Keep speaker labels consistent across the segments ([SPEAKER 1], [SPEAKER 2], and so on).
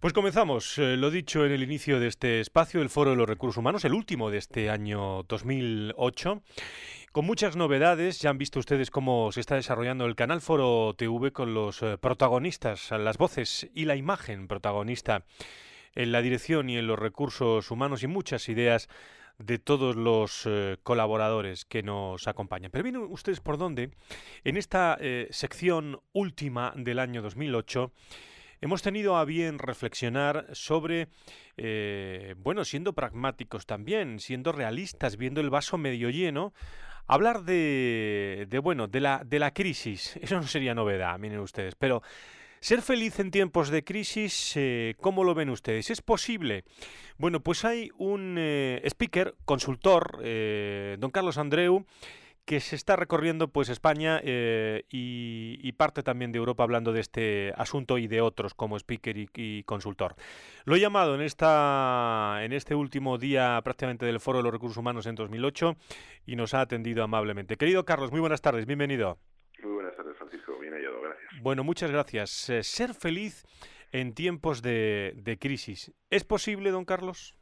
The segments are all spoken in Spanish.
[SPEAKER 1] Pues comenzamos, eh, lo dicho en el inicio de este espacio, el Foro de los Recursos Humanos, el último de este año 2008, con muchas novedades. Ya han visto ustedes cómo se está desarrollando el canal Foro TV con los eh, protagonistas, las voces y la imagen protagonista en la dirección y en los recursos humanos y muchas ideas de todos los eh, colaboradores que nos acompañan. Pero vienen ustedes por dónde, en esta sección última del año 2008, hemos tenido a bien reflexionar sobre, eh, bueno, siendo pragmáticos también, siendo realistas, viendo el vaso medio lleno, hablar de, de bueno, de la, de la crisis. Eso no sería novedad, miren ustedes, pero... Ser feliz en tiempos de crisis, eh, ¿cómo lo ven ustedes? ¿Es posible? Bueno, pues hay un eh, speaker, consultor, don Carlos Andreu, que se está recorriendo pues España eh, y, parte también de Europa hablando de este asunto y de otros como speaker y, consultor. Lo he llamado en esta en este último día prácticamente del Foro de los Recursos Humanos en 2008 y nos ha atendido amablemente. Querido Carlos, muy buenas tardes, bienvenido.
[SPEAKER 2] Muy buenas tardes, Francisco, bien hallado, gracias.
[SPEAKER 1] Bueno, muchas gracias. Eh, ser feliz en tiempos de, de crisis. ¿Es posible, don Carlos?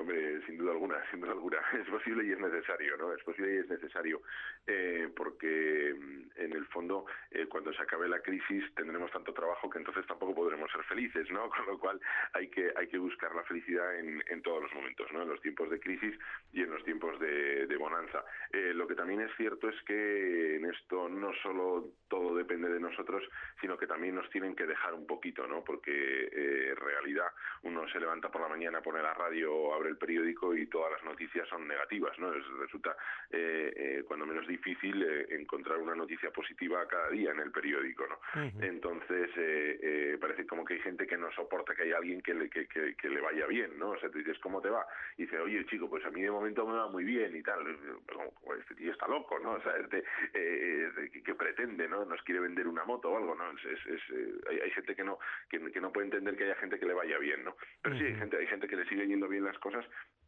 [SPEAKER 2] Hombre, sin duda alguna, sin duda alguna, es posible y es necesario, ¿no? Es posible y es necesario, eh, porque mm, en el fondo, eh, cuando se acabe la crisis, tendremos tanto trabajo que entonces tampoco podremos ser felices, ¿no? Con lo cual hay que hay que buscar la felicidad en, en todos los momentos, ¿no? En los tiempos de crisis y en los tiempos de, bonanza. Eh, lo que también es cierto es que en esto no solo todo depende de nosotros, sino que también nos tienen que dejar un poquito, ¿no? Porque en realidad uno se levanta por la mañana, pone la radio, el periódico y todas las noticias son negativas, ¿no? resulta eh, eh, cuando menos difícil eh, encontrar una noticia positiva cada día en el periódico, ¿no? Entonces parece como que hay gente que no soporta que haya alguien que le, que, que, le vaya bien, ¿no? O sea, te dices, ¿cómo te va? Y dice, oye, chico, pues a mí de momento me va muy bien y tal. este tío está loco, ¿no? O sea, este, que, pretende, ¿no? Nos quiere vender una moto o algo, ¿no? Es, hay, hay, gente que no que, no puede entender que haya gente que le vaya bien, ¿no? Pero sí, hay gente, hay gente que le sigue yendo bien las cosas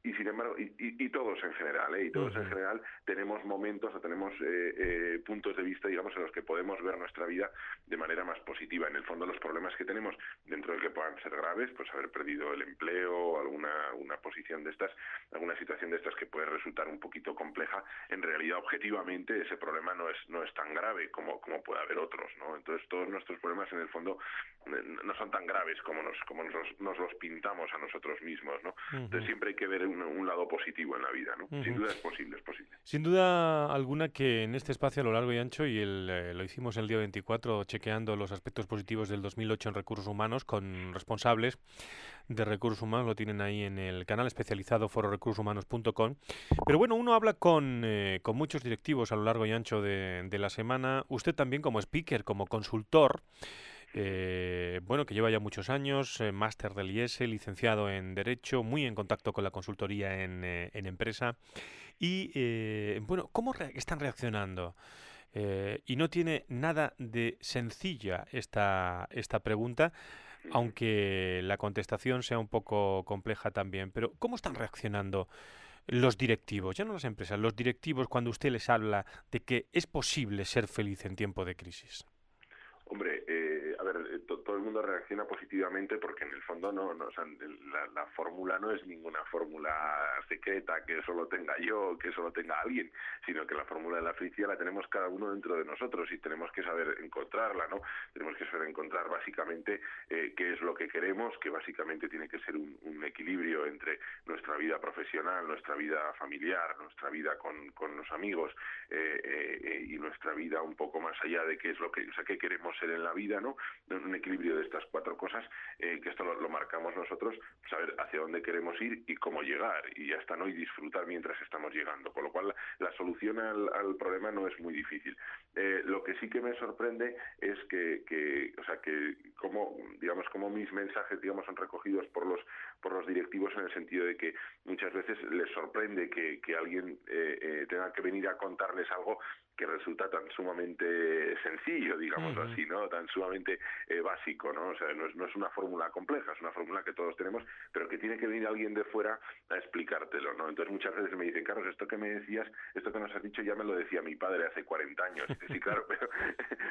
[SPEAKER 2] y sin embargo, y, todos en general, ¿eh? y todos en general tenemos momentos o tenemos eh, eh, puntos de vista, digamos, en los que podemos ver nuestra vida de manera más positiva. En el fondo, los problemas que tenemos, dentro de que puedan ser graves, pues haber perdido el empleo, alguna una posición de estas, alguna situación de estas que puede resultar un poquito compleja, en realidad, objetivamente, ese problema no es no es tan grave como, como puede haber otros, ¿no? Entonces, todos nuestros problemas, en el fondo, no son tan graves como nos como nos, nos los pintamos a nosotros mismos, ¿no? Entonces, siempre hay que ver un, lado positivo en la vida, ¿no? Sin duda es posible, es posible.
[SPEAKER 1] Sin duda alguna que en este espacio a lo largo y ancho, y el, eh, lo hicimos el día 24 chequeando los aspectos positivos del 2008 en recursos humanos con responsables de recursos humanos, lo tienen ahí en el canal especializado fororecursoshumanos.com. Pero bueno, uno habla con, eh, con muchos directivos a lo largo y ancho de, de la semana, usted también como speaker, como consultor, eh, bueno, que lleva ya muchos años, eh, máster del IES, licenciado en Derecho, muy en contacto con la consultoría en, eh, empresa. Y, bueno, ¿cómo están reaccionando? Y no tiene nada de sencilla esta, esta pregunta, aunque la contestación sea un poco compleja también. Pero, ¿cómo están reaccionando? los directivos, ya no las empresas, los directivos cuando usted les habla de que es posible ser feliz en tiempo de crisis?
[SPEAKER 2] Hombre, todo el mundo reacciona positivamente porque en el fondo no, no o sea, la, la fórmula no es ninguna fórmula secreta que solo tenga yo, que solo tenga alguien, sino que la fórmula de la felicidad la tenemos cada uno dentro de nosotros y tenemos que saber encontrarla, ¿no? Tenemos que saber encontrar básicamente eh, qué es lo que queremos, que básicamente tiene que ser un, equilibrio entre nuestra vida profesional, nuestra vida familiar, nuestra vida con, con los amigos eh, eh, y nuestra vida un poco más allá de qué es lo que, o sea, qué queremos ser en la vida, ¿no? Un equilibrio de estas cuatro cosas, eh, que esto lo, marcamos nosotros, saber hacia dónde queremos ir y cómo llegar, y ya está, ¿no? Y disfrutar mientras estamos llegando. Con lo cual, la, solución al, problema no es muy difícil. Eh, lo que sí que me sorprende es que, que o sea, que como, digamos, como mis mensajes, digamos, son recogidos por los, por los directivos en el sentido de que muchas veces les sorprende que, que alguien eh, tenga que venir a contarles algo que resulta tan sumamente sencillo, digamos así, ¿no? Tan sumamente eh, básico, ¿no? O sea, no es, no es una fórmula compleja, es una fórmula que todos tenemos, pero que tiene que venir alguien de fuera a explicártelo, ¿no? Entonces muchas veces me dicen, Carlos, esto que me decías, esto que nos has dicho ya me lo decía mi padre hace 40 años. sí, claro, pero,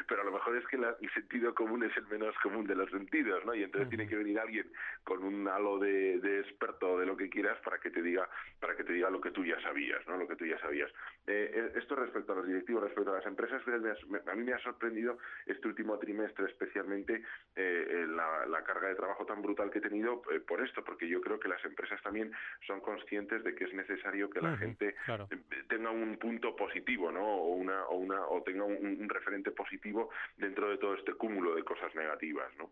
[SPEAKER 2] pero a lo mejor es que el sentido común es el menos común de los sentidos, ¿no? Y entonces tiene que venir alguien con un halo de, de experto de lo que quieras para que te diga para que te diga lo que tú ya sabías, ¿no? Lo que tú ya sabías. Eh, eh, esto respecto a los directivos, respecto a las empresas, a mí me ha sorprendido este último trimestre especialmente eh, la, carga de trabajo tan brutal que he tenido por esto, porque yo creo que las empresas también son conscientes de que es necesario que la gente tenga un punto positivo, ¿no? O una o una o tenga un, referente positivo dentro de todo este cúmulo de cosas negativas, ¿no?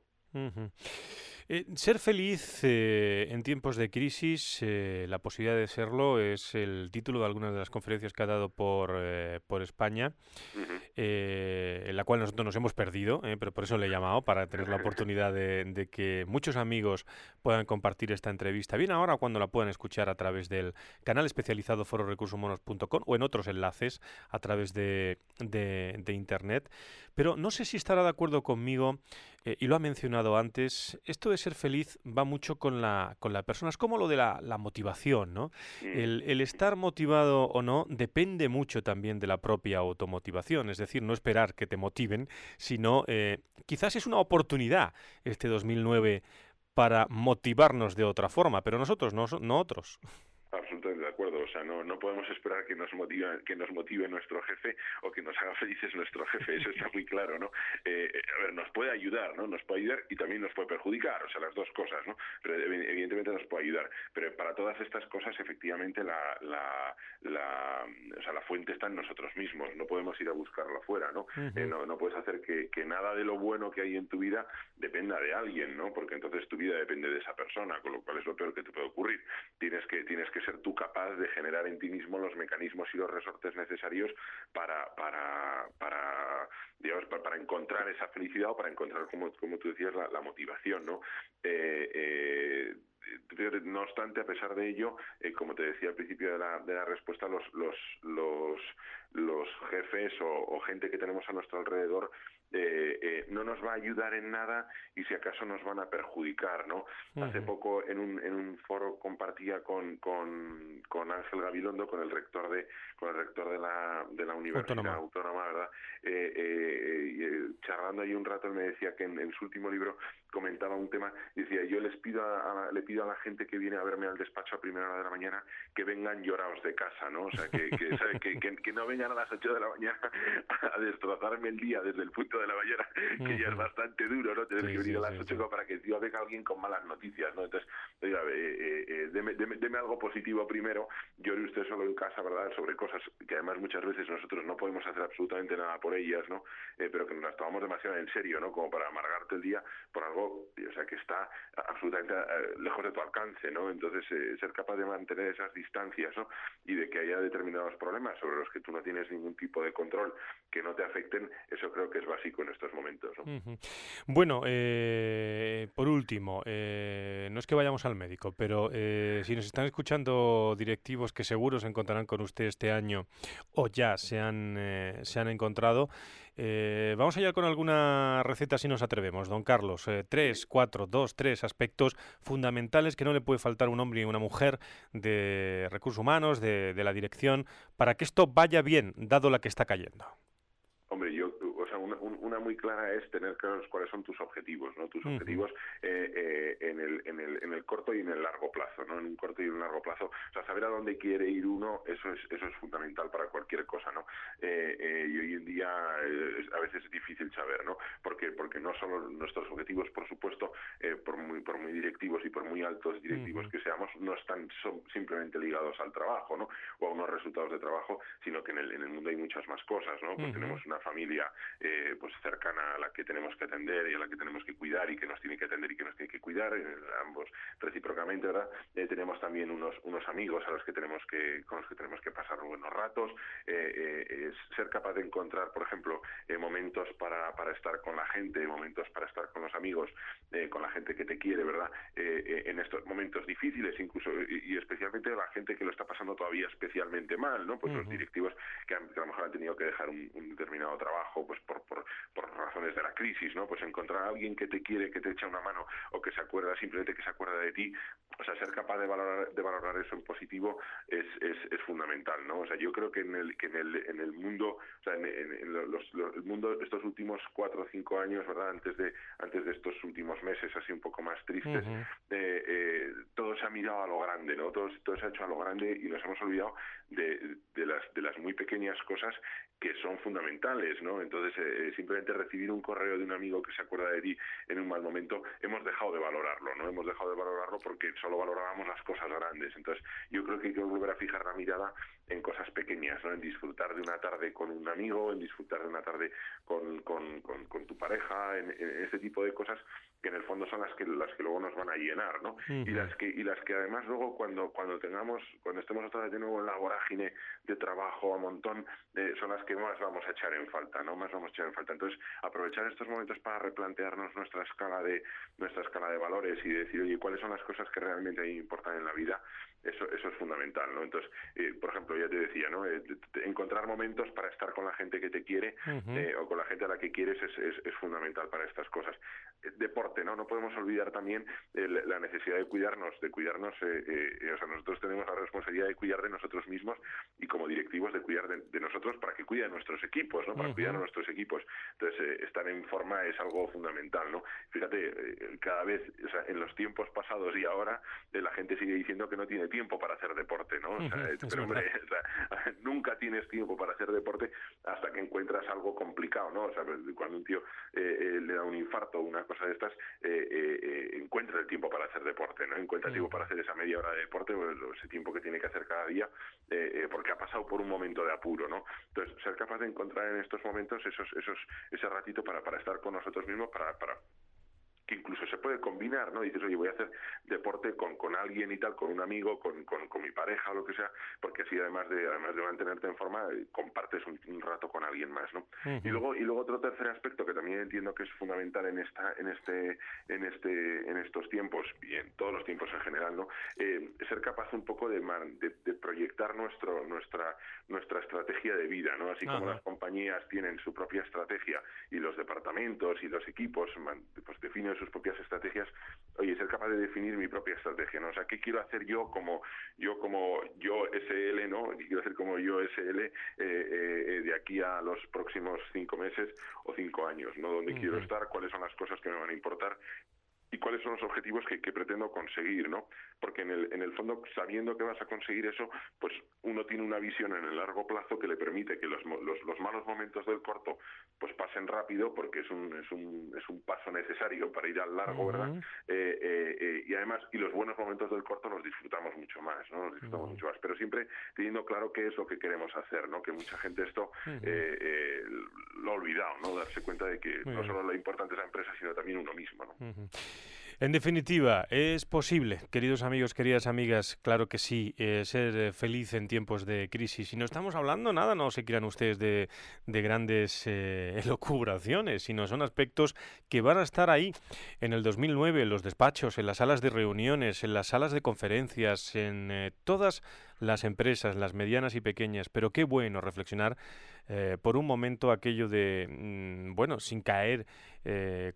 [SPEAKER 1] Eh, ser feliz eh, en tiempos de crisis, eh, la posibilidad de serlo, es el título de algunas de las conferencias que ha dado por, por España, en la cual nosotros nos hemos perdido, pero por eso le he llamado, para tener la oportunidad de, que muchos amigos puedan compartir esta entrevista, bien ahora cuando la puedan escuchar a través del canal especializado fororecursomonos.com o en otros enlaces a través de, de Internet. Pero no sé si estará de acuerdo conmigo, y lo ha mencionado antes, esto de ser feliz va mucho con la, con la persona. Es como lo de la, motivación, ¿no? El, estar motivado o no depende mucho también de la propia automotivación. Es decir, no esperar que te motiven, sino eh, quizás es una oportunidad este 2009 para motivarnos de otra forma, pero nosotros, no, no otros.
[SPEAKER 2] Absolutamente de acuerdo. O sea, no, no podemos esperar que nos motive, que nos motive nuestro jefe o que nos haga felices nuestro jefe. Eso está muy claro, ¿no? Eh, a ver, nos puede ayudar, ¿no? Nos puede ayudar y también nos puede perjudicar. O sea, las dos cosas, ¿no? Pero evidentemente nos puede ayudar. Pero para todas estas cosas, efectivamente, la, la, la, o sea, la fuente está en nosotros mismos. No podemos ir a buscarla afuera, ¿no? Eh, no, no puedes hacer que, que nada de lo bueno que hay en tu vida dependa de alguien, ¿no? Porque entonces tu vida depende de esa persona, con lo cual es lo peor que te puede ocurrir. Tienes que, tienes que ser tú capaz de generar en ti mismo los mecanismos y los resortes necesarios para, para, para digamos, para, encontrar esa felicidad o para encontrar, como, como tú decías, la, motivación, ¿no? Eh, eh, no obstante, a pesar de ello, eh, como te decía al principio de la, de la respuesta, los, los, los, los jefes o, o, gente que tenemos a nuestro alrededor eh, eh, no nos va a ayudar en nada y si acaso nos van a perjudicar, ¿no? Hace poco en un, en un foro compartía con, con, con, Ángel Gabilondo, con el rector de con el rector de la, de la Universidad Autónoma, ¿verdad? Eh, eh charlando ahí un rato me decía que en, su último libro comentaba un tema y decía yo les pido a, le pido a la gente que viene a verme al despacho a primera hora de la mañana que vengan llorados de casa, ¿no? O sea, que, que, que, que, no vengan a las 8 de la mañana a destrozarme el día desde el punto de la mañana, que ya es bastante duro, ¿no? Tener que venir a las 8 para que tío venga alguien con malas noticias, ¿no? Entonces, oiga, eh, eh, eh deme, deme, algo positivo primero, llore usted solo en casa, ¿verdad? Sobre cosas que además muchas veces nosotros no podemos hacer absolutamente nada por ellas, ¿no? Eh, pero que nos tomamos demasiado en serio, ¿no? Como para amargarte el día por algo, o sea, que está absolutamente eh, lejos de tu alcance, ¿no? Entonces, ser capaz de mantener esas distancias, ¿no? Y de que haya determinados problemas sobre los que tú no tienes ningún tipo de control que no te afecten, eso creo que es básico en estos momentos.
[SPEAKER 1] Bueno, eh, por último, eh, no es que vayamos al médico, pero eh, si nos están escuchando directivos que seguro se encontrarán con usted este año o ya se han, se han encontrado, vamos allá con alguna receta si nos atrevemos, don Carlos. tres, cuatro, dos, tres aspectos fundamentales que no le puede faltar a un hombre y una mujer de recursos humanos, de la dirección, para que esto vaya bien, dado la que está cayendo.
[SPEAKER 2] Una, muy clara es tener claros cuáles son tus objetivos, ¿no? Tus objetivos eh, eh, en, el, en, el, en el corto y en el largo plazo, ¿no? En un corto y en un largo plazo. O sea, saber a dónde quiere ir uno, eso es, eso es fundamental para cualquier cosa, ¿no? Eh, y hoy en día a veces es difícil saber, ¿no? Porque, porque no solo nuestros objetivos, por supuesto, por, muy, por muy directivos y por muy altos directivos que seamos, no están simplemente ligados al trabajo, ¿no? O a unos resultados de trabajo, sino que en el, en el mundo hay muchas más cosas, ¿no? Pues tenemos una familia eh, pues cercana a la que tenemos que atender y a la que tenemos que cuidar y que nos tiene que atender y que nos tiene que cuidar, eh, ambos recíprocamente, ¿verdad? Eh, tenemos también unos, unos amigos a los que tenemos que, con los que tenemos que pasar buenos ratos, ser capaz de encontrar, por ejemplo, momentos para, para estar con la gente, momentos para estar con los amigos, con la gente que te quiere, ¿verdad? en estos momentos difíciles, incluso y, especialmente la gente que lo está pasando todavía especialmente mal, ¿no? Pues los directivos que, a lo mejor han tenido que dejar un, determinado trabajo, pues por, por, por razones de la crisis, ¿no? Pues encontrar a alguien que te quiere, que te echa una mano o que se acuerda simplemente que se acuerda de ti, o sea, ser capaz de valorar, de valorar eso en positivo es, es, es fundamental, ¿no? O sea, yo creo que en el, que en el, en el mundo, o sea, en, los, el mundo estos últimos cuatro o cinco años, ¿verdad? Antes de, antes de estos últimos meses así un poco más tristes, eh, eh, todo se ha mirado a lo grande, ¿no? Todo, todo se ha hecho a lo grande y nos hemos olvidado de, de, las, de las muy pequeñas cosas que son fundamentales, ¿no? Entonces, eh, simplemente recibir un correo de un amigo que se acuerda de ti en un mal momento, hemos dejado de valorarlo, ¿no? Hemos dejado de valorarlo porque solo valorábamos las cosas grandes. Entonces, yo creo que hay que volver a fijar la mirada en cosas pequeñas, ¿no? En disfrutar de una tarde con un amigo, en disfrutar de una tarde con, con, con, tu pareja, en, en, ese tipo de cosas que en el fondo son las que las que luego nos van a llenar, ¿no? Y las que y las que además luego cuando cuando tengamos cuando estemos otra vez de nuevo en la vorágine de trabajo a montón eh, son las que más vamos a echar en falta, ¿no? Más vamos a echar en falta. Entonces aprovechar estos momentos para replantearnos nuestra escala de nuestra escala de valores y decir oye cuáles son las cosas que realmente importan en la vida eso, eso es fundamental, ¿no? Entonces, eh, por ejemplo, ya te decía, ¿no? Eh, encontrar momentos para estar con la gente que te quiere eh, o con la gente a la que quieres es, es, fundamental para estas cosas. deporte, ¿no? No podemos olvidar también la necesidad de cuidarnos, de cuidarnos, o sea, nosotros tenemos la responsabilidad de cuidar de nosotros mismos y como directivos de cuidar de, nosotros para que cuiden nuestros equipos, ¿no? Para cuidar a nuestros equipos. Entonces, estar en forma es algo fundamental, ¿no? Fíjate, cada vez, o sea, en los tiempos pasados y ahora, la gente sigue diciendo que no tiene tiempo para hacer deporte, ¿no? O sea, pero hombre, nunca tienes tiempo para hacer deporte hasta que encuentras algo complicado, ¿no? O sea, pues, cuando un tío eh, eh, le da un infarto o una cosa de estas, eh, encuentra el tiempo para hacer deporte, ¿no? Encuentra tiempo para hacer esa media hora de deporte, o ese tiempo que tiene que hacer cada día, porque ha pasado por un momento de apuro, ¿no? Entonces, ser capaz de encontrar en estos momentos esos, esos, ese ratito para, para estar con nosotros mismos, para, para que incluso se puede combinar, ¿no? Dices, oye, voy a hacer deporte con, con alguien y tal, con un amigo, con, con, mi pareja o lo que sea, porque así además de además de mantenerte en forma, eh, compartes un, rato con alguien más, ¿no? Y luego y luego otro tercer aspecto que también entiendo que es fundamental en esta en este en este en estos tiempos y en todos los tiempos en general, ¿no? Eh, ser capaz un poco de, de, proyectar nuestro nuestra nuestra estrategia de vida, ¿no? Así como las compañías tienen su propia estrategia y los departamentos y los equipos pues definen sus propias estrategias, oye, ser capaz de definir mi propia estrategia, ¿no? O sea, ¿qué quiero hacer yo como yo como yo SL, ¿no? ¿Qué quiero hacer como yo SL eh, eh, de aquí a los próximos cinco meses o cinco años, ¿no? ¿Dónde quiero estar? ¿Cuáles son las cosas que me van a importar? Y cuáles son los objetivos que, pretendo conseguir, ¿no? Porque en el, en el fondo, sabiendo que vas a conseguir eso, pues uno tiene una visión en el largo plazo que le permite que los, los, malos momentos del corto pues pasen rápido, porque es un, es un, es un paso necesario para ir al largo, ¿verdad? Eh, eh, eh, y además, y los buenos momentos del corto los disfrutamos mucho más, ¿no? Los disfrutamos mucho más, pero siempre teniendo claro qué es lo que queremos hacer, ¿no? Que mucha gente esto lo ha olvidado, ¿no? Darse cuenta de que no solo lo importante es la empresa, sino también uno mismo, ¿no?
[SPEAKER 1] En definitiva, ¿es posible, queridos amigos, queridas amigas? Claro que sí, eh, ser eh, feliz en tiempos de crisis. Y no estamos hablando nada, no se crean ustedes de, grandes eh, elocubraciones, sino son aspectos que van a estar ahí en el 2009, en los despachos, en las salas de reuniones, en las salas de conferencias, en todas las empresas, las medianas y pequeñas. Pero qué bueno reflexionar por un momento aquello de, mm, bueno, sin caer,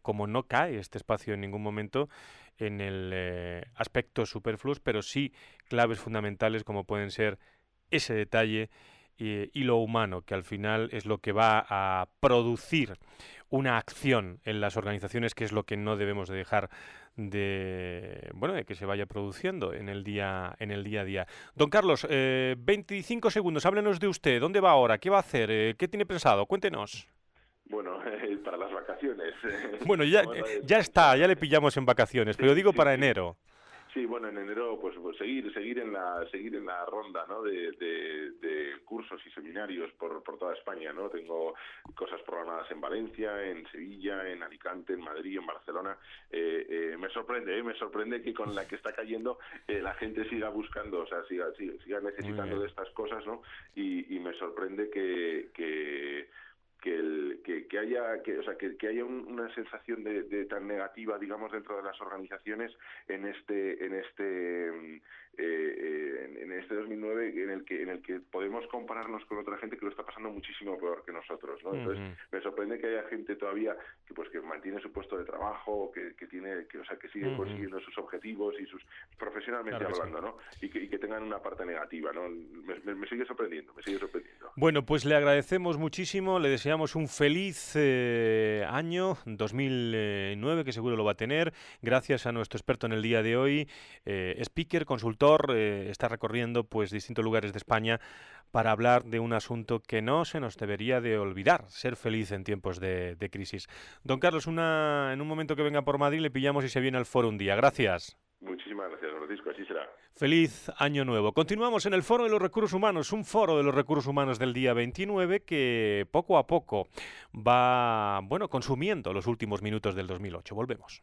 [SPEAKER 1] como no cae este espacio en ningún momento, en el eh, aspecto superfluos, pero sí claves fundamentales como pueden ser ese detalle y, lo humano, que al final es lo que va a producir una acción en las organizaciones, que es lo que no debemos de dejar de bueno de que se vaya produciendo en el día en el día a día. Don Carlos, 25 eh, segundos, háblenos de usted. ¿Dónde va ahora? ¿Qué va a hacer? Eh, ¿Qué tiene pensado? Cuéntenos.
[SPEAKER 2] Bueno, para las vacaciones.
[SPEAKER 1] Bueno, ya, ya está, ya le pillamos en vacaciones, pero digo para enero.
[SPEAKER 2] Sí, bueno, en enero pues, pues, seguir seguir en la seguir en la ronda, ¿no? De, de, cursos y seminarios por, por toda España, ¿no? Tengo cosas programadas en Valencia, en Sevilla, en Alicante, en Madrid, en Barcelona. Eh, eh, me sorprende, ¿eh? me sorprende que con la que está cayendo eh, la gente siga buscando, o sea, siga siga, necesitando de estas cosas, ¿no? Y, y me sorprende que, que que, el, que, haya que, o sea, que, haya una sensación de, tan negativa digamos dentro de las organizaciones en este en este mm, eh, en, este 2009 en el que en el que podemos compararnos con otra gente que lo está pasando muchísimo peor que nosotros ¿no? entonces me sorprende que haya gente todavía que pues que mantiene su puesto de trabajo que, que tiene que o sea que sigue consiguiendo sus objetivos y sus profesionalmente hablando no y que, y que, tengan una parte negativa no me, sigue sorprendiendo me sigue sorprendiendo.
[SPEAKER 1] Bueno pues le agradecemos muchísimo le deseamos un feliz eh, año 2009 que seguro lo va a tener gracias a nuestro experto en el día de hoy eh, speaker consultor eh, está recorriendo pues distintos lugares de España para hablar de un asunto que no se nos debería de olvidar, ser feliz en tiempos de, crisis. Don Carlos, una, en un momento que venga por Madrid le pillamos y se viene al foro un día. Gracias.
[SPEAKER 2] Muchísimas gracias, Francisco, así será.
[SPEAKER 1] Feliz año nuevo. Continuamos en el Foro de los Recursos Humanos, un foro de los recursos humanos del día 29 que poco a poco va, bueno, consumiendo los últimos minutos del 2008. Volvemos.